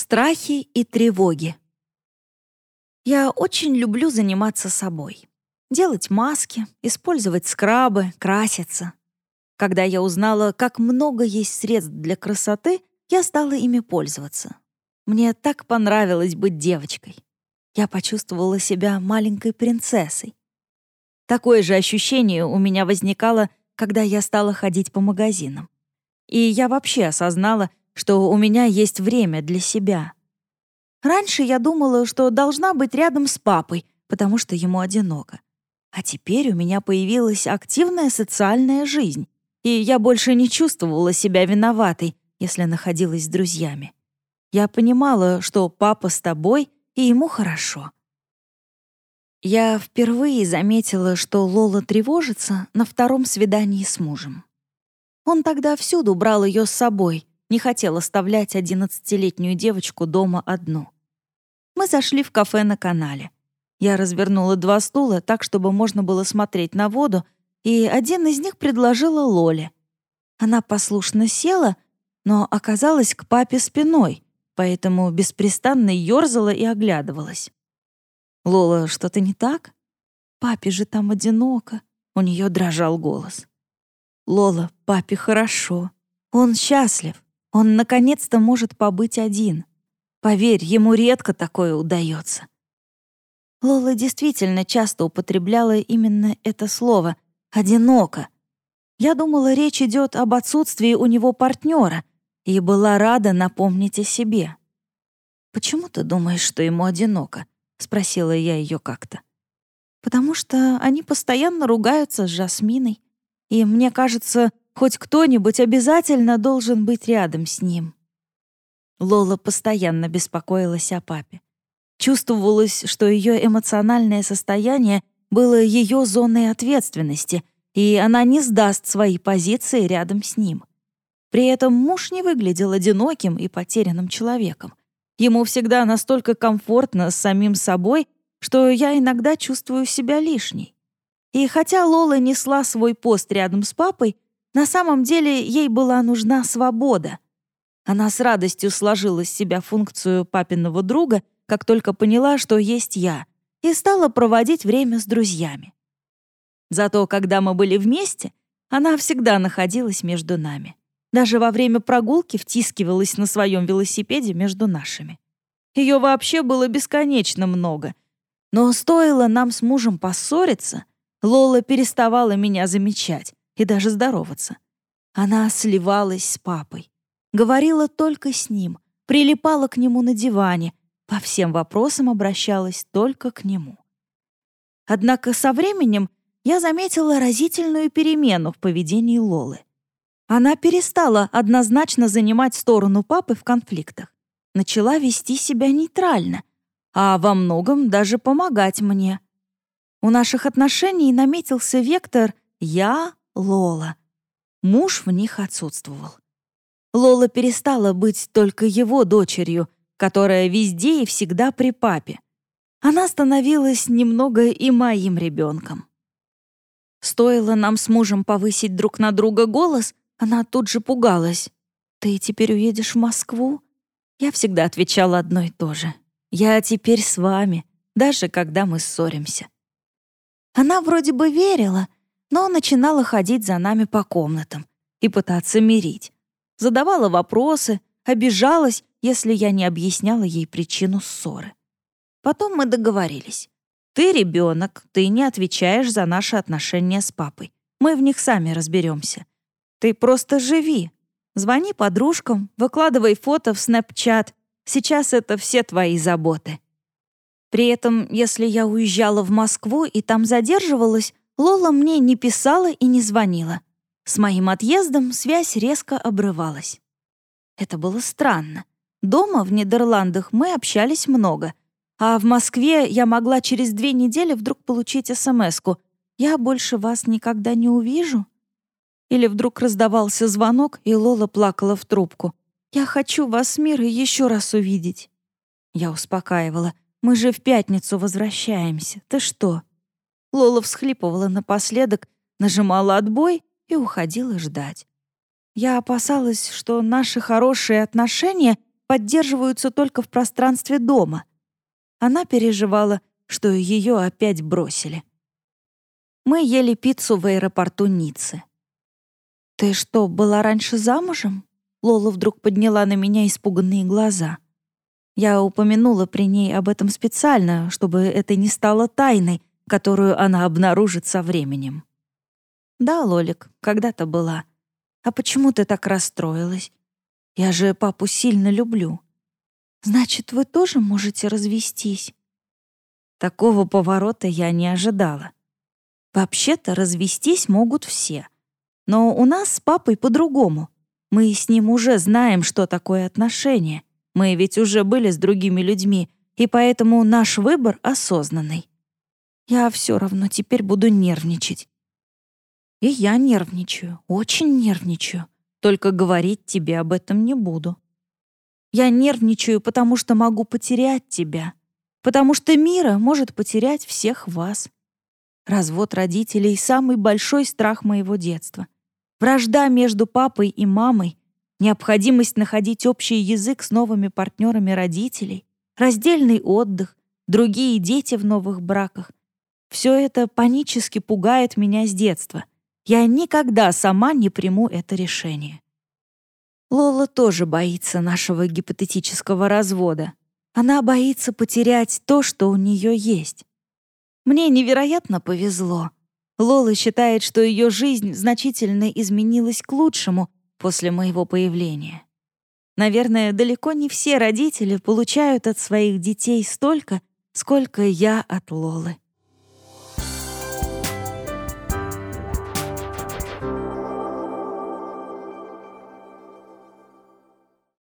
Страхи и тревоги. Я очень люблю заниматься собой. Делать маски, использовать скрабы, краситься. Когда я узнала, как много есть средств для красоты, я стала ими пользоваться. Мне так понравилось быть девочкой. Я почувствовала себя маленькой принцессой. Такое же ощущение у меня возникало, когда я стала ходить по магазинам. И я вообще осознала, что у меня есть время для себя. Раньше я думала, что должна быть рядом с папой, потому что ему одиноко. А теперь у меня появилась активная социальная жизнь, и я больше не чувствовала себя виноватой, если находилась с друзьями. Я понимала, что папа с тобой, и ему хорошо. Я впервые заметила, что Лола тревожится на втором свидании с мужем. Он тогда всюду брал ее с собой, не хотел оставлять одиннадцатилетнюю девочку дома одну. Мы зашли в кафе на канале. Я развернула два стула так, чтобы можно было смотреть на воду, и один из них предложила Лоле. Она послушно села, но оказалась к папе спиной, поэтому беспрестанно ёрзала и оглядывалась. «Лола, что-то не так? Папе же там одиноко», — у нее дрожал голос. «Лола, папе хорошо. Он счастлив. Он наконец-то может побыть один. Поверь, ему редко такое удается. Лола действительно часто употребляла именно это слово «одиноко». Я думала, речь идет об отсутствии у него партнера, и была рада напомнить о себе. «Почему ты думаешь, что ему одиноко?» — спросила я ее как-то. «Потому что они постоянно ругаются с Жасминой, и мне кажется, Хоть кто-нибудь обязательно должен быть рядом с ним. Лола постоянно беспокоилась о папе. Чувствовалось, что ее эмоциональное состояние было ее зоной ответственности, и она не сдаст свои позиции рядом с ним. При этом муж не выглядел одиноким и потерянным человеком. Ему всегда настолько комфортно с самим собой, что я иногда чувствую себя лишней. И хотя Лола несла свой пост рядом с папой, на самом деле ей была нужна свобода. Она с радостью сложила с себя функцию папиного друга, как только поняла, что есть я, и стала проводить время с друзьями. Зато, когда мы были вместе, она всегда находилась между нами. Даже во время прогулки втискивалась на своем велосипеде между нашими. Ее вообще было бесконечно много. Но стоило нам с мужем поссориться, Лола переставала меня замечать, и даже здороваться. Она сливалась с папой, говорила только с ним, прилипала к нему на диване, по всем вопросам обращалась только к нему. Однако со временем я заметила разительную перемену в поведении Лолы. Она перестала однозначно занимать сторону папы в конфликтах, начала вести себя нейтрально, а во многом даже помогать мне. У наших отношений наметился вектор «я Лола. Муж в них отсутствовал. Лола перестала быть только его дочерью, которая везде и всегда при папе. Она становилась немного и моим ребенком. Стоило нам с мужем повысить друг на друга голос, она тут же пугалась. «Ты теперь уедешь в Москву?» Я всегда отвечала одно и то же. «Я теперь с вами, даже когда мы ссоримся». Она вроде бы верила, но начинала ходить за нами по комнатам и пытаться мирить. Задавала вопросы, обижалась, если я не объясняла ей причину ссоры. Потом мы договорились. Ты ребенок, ты не отвечаешь за наши отношения с папой. Мы в них сами разберемся. Ты просто живи. Звони подружкам, выкладывай фото в Snapchat. Сейчас это все твои заботы. При этом, если я уезжала в Москву и там задерживалась, Лола мне не писала и не звонила. С моим отъездом связь резко обрывалась. Это было странно. Дома в Нидерландах мы общались много, а в Москве я могла через две недели вдруг получить СМСку «Я больше вас никогда не увижу». Или вдруг раздавался звонок, и Лола плакала в трубку. «Я хочу вас с мира еще раз увидеть». Я успокаивала. «Мы же в пятницу возвращаемся. Ты что?» Лола всхлипывала напоследок, нажимала отбой и уходила ждать. Я опасалась, что наши хорошие отношения поддерживаются только в пространстве дома. Она переживала, что ее опять бросили. Мы ели пиццу в аэропорту Ниццы. «Ты что, была раньше замужем?» Лола вдруг подняла на меня испуганные глаза. Я упомянула при ней об этом специально, чтобы это не стало тайной, которую она обнаружит со временем. «Да, Лолик, когда-то была. А почему ты так расстроилась? Я же папу сильно люблю. Значит, вы тоже можете развестись?» Такого поворота я не ожидала. Вообще-то развестись могут все. Но у нас с папой по-другому. Мы с ним уже знаем, что такое отношения. Мы ведь уже были с другими людьми, и поэтому наш выбор осознанный. Я все равно теперь буду нервничать. И я нервничаю, очень нервничаю. Только говорить тебе об этом не буду. Я нервничаю, потому что могу потерять тебя. Потому что Мира может потерять всех вас. Развод родителей — самый большой страх моего детства. Вражда между папой и мамой, необходимость находить общий язык с новыми партнерами родителей, раздельный отдых, другие дети в новых браках. Все это панически пугает меня с детства — я никогда сама не приму это решение. Лола тоже боится нашего гипотетического развода. Она боится потерять то, что у нее есть. Мне невероятно повезло. Лола считает, что ее жизнь значительно изменилась к лучшему после моего появления. Наверное, далеко не все родители получают от своих детей столько, сколько я от Лолы.